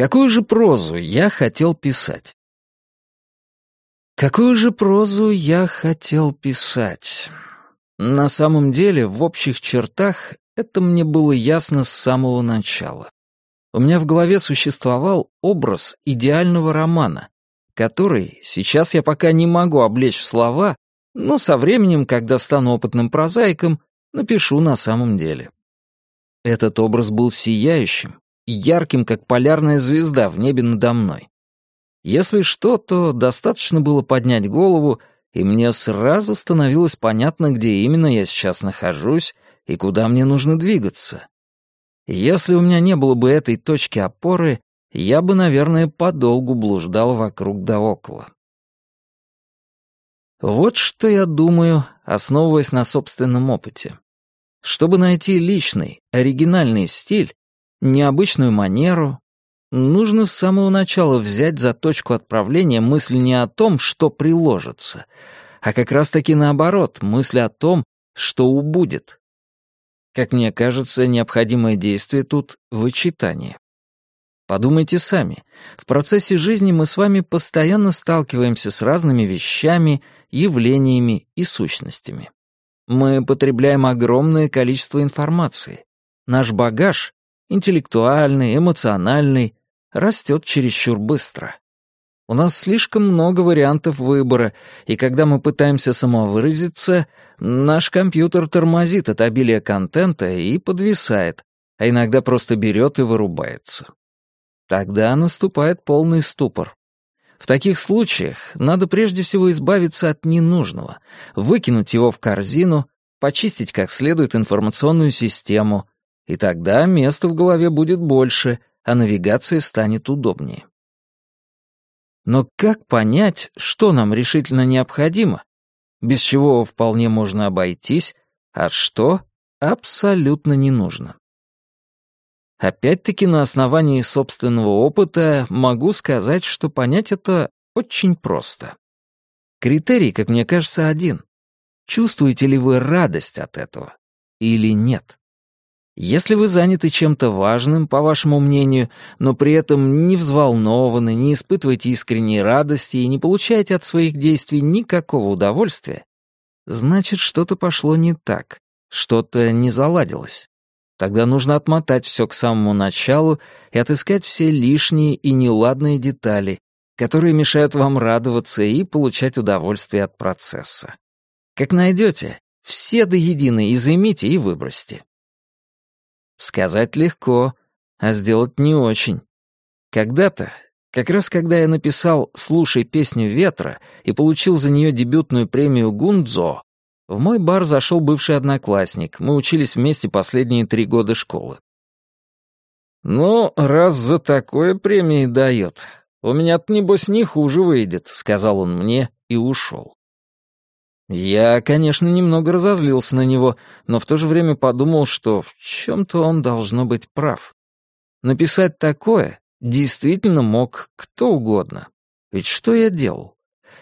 Какую же прозу я хотел писать? Какую же прозу я хотел писать? На самом деле, в общих чертах, это мне было ясно с самого начала. У меня в голове существовал образ идеального романа, который сейчас я пока не могу облечь в слова, но со временем, когда стану опытным прозаиком, напишу на самом деле. Этот образ был сияющим, ярким, как полярная звезда в небе надо мной. Если что, то достаточно было поднять голову, и мне сразу становилось понятно, где именно я сейчас нахожусь и куда мне нужно двигаться. Если у меня не было бы этой точки опоры, я бы, наверное, подолгу блуждал вокруг да около. Вот что я думаю, основываясь на собственном опыте. Чтобы найти личный, оригинальный стиль, необычную манеру, нужно с самого начала взять за точку отправления мысль не о том, что приложится, а как раз-таки наоборот, мысль о том, что убудет. Как мне кажется, необходимое действие тут — вычитание. Подумайте сами. В процессе жизни мы с вами постоянно сталкиваемся с разными вещами, явлениями и сущностями. Мы потребляем огромное количество информации. Наш багаж, интеллектуальный, эмоциональный, растет чересчур быстро. У нас слишком много вариантов выбора, и когда мы пытаемся самовыразиться, наш компьютер тормозит от обилия контента и подвисает, а иногда просто берет и вырубается. Тогда наступает полный ступор. В таких случаях надо прежде всего избавиться от ненужного, выкинуть его в корзину, почистить как следует информационную систему, и тогда места в голове будет больше, а навигация станет удобнее. Но как понять, что нам решительно необходимо, без чего вполне можно обойтись, а что абсолютно не нужно? Опять-таки на основании собственного опыта могу сказать, что понять это очень просто. Критерий, как мне кажется, один. Чувствуете ли вы радость от этого или нет? Если вы заняты чем-то важным, по вашему мнению, но при этом не взволнованы, не испытываете искренней радости и не получаете от своих действий никакого удовольствия, значит, что-то пошло не так, что-то не заладилось. Тогда нужно отмотать все к самому началу и отыскать все лишние и неладные детали, которые мешают вам радоваться и получать удовольствие от процесса. Как найдете, все до единой изымите и выбросьте. Сказать легко, а сделать не очень. Когда-то, как раз когда я написал «Слушай песню ветра» и получил за нее дебютную премию Гундзо, в мой бар зашел бывший одноклассник, мы учились вместе последние три года школы. «Ну, раз за такое премии дает, у меня-то, небось, не хуже выйдет», — сказал он мне и ушел. Я, конечно, немного разозлился на него, но в то же время подумал, что в чем-то он должно быть прав. Написать такое действительно мог кто угодно. Ведь что я делал?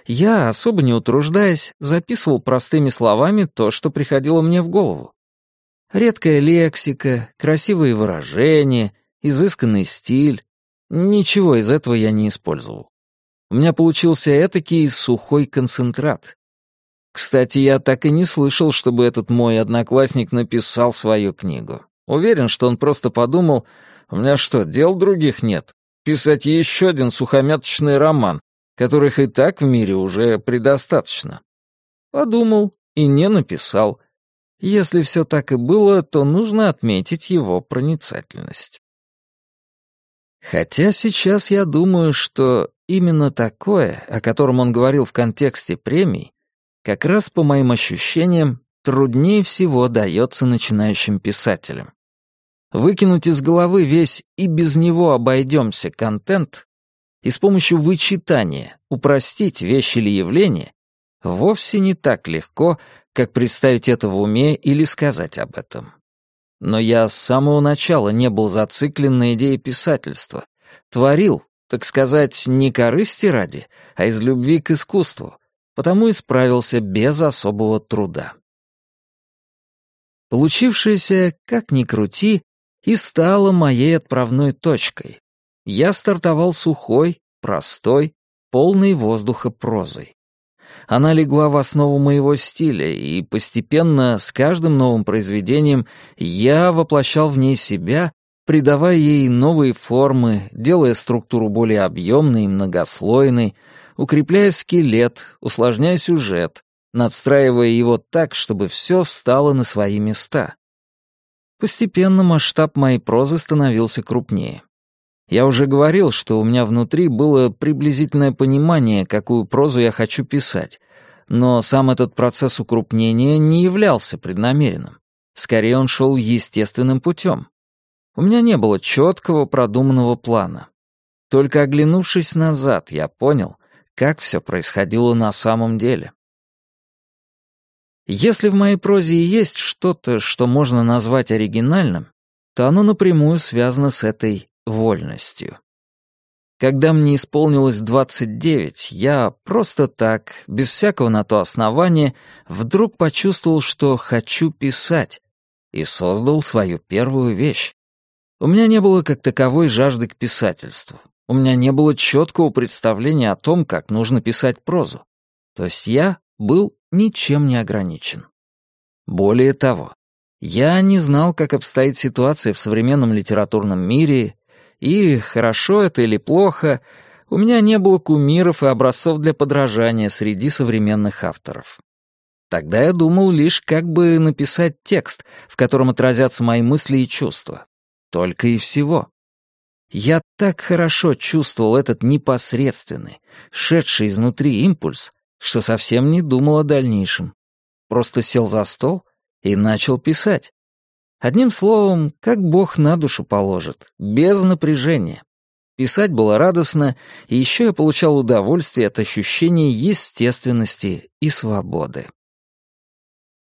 я, особо не утруждаясь, записывал простыми словами то, что приходило мне в голову. Редкая лексика, красивые выражения, изысканный стиль. Ничего из этого я не использовал. У меня получился этакий сухой концентрат. Кстати, я так и не слышал, чтобы этот мой одноклассник написал свою книгу. Уверен, что он просто подумал, у меня что, дел других нет? Писать еще один сухомяточный роман, которых и так в мире уже предостаточно. Подумал и не написал. Если все так и было, то нужно отметить его проницательность. Хотя сейчас я думаю, что именно такое, о котором он говорил в контексте премий, как раз по моим ощущениям труднее всего дается начинающим писателям. Выкинуть из головы весь «и без него обойдемся» контент и с помощью вычитания упростить вещи или явления вовсе не так легко, как представить это в уме или сказать об этом. Но я с самого начала не был зациклен на идее писательства. Творил, так сказать, не корысти ради, а из любви к искусству, потому и справился без особого труда. Получившееся, как ни крути, и стало моей отправной точкой, я стартовал сухой, простой, полный воздуха прозой. Она легла в основу моего стиля, и постепенно, с каждым новым произведением, я воплощал в ней себя, придавая ей новые формы, делая структуру более объемной и многослойной, укрепляя скелет, усложняя сюжет, надстраивая его так, чтобы все встало на свои места. Постепенно масштаб моей прозы становился крупнее. Я уже говорил, что у меня внутри было приблизительное понимание, какую прозу я хочу писать, но сам этот процесс укрупнения не являлся преднамеренным. Скорее, он шел естественным путем. У меня не было четкого продуманного плана. Только оглянувшись назад, я понял, как все происходило на самом деле. Если в моей прозе и есть что-то, что можно назвать оригинальным, то оно напрямую связано с этой вольностью. Когда мне исполнилось 29, я просто так, без всякого на то основания, вдруг почувствовал, что хочу писать, и создал свою первую вещь. У меня не было как таковой жажды к писательству. У меня не было четкого представления о том, как нужно писать прозу. То есть я был ничем не ограничен. Более того, я не знал, как обстоит ситуация в современном литературном мире и, хорошо это или плохо, у меня не было кумиров и образцов для подражания среди современных авторов. Тогда я думал лишь, как бы написать текст, в котором отразятся мои мысли и чувства. Только и всего. Я так хорошо чувствовал этот непосредственный, шедший изнутри импульс, что совсем не думал о дальнейшем. Просто сел за стол и начал писать. Одним словом, как Бог на душу положит, без напряжения. Писать было радостно, и еще я получал удовольствие от ощущения естественности и свободы.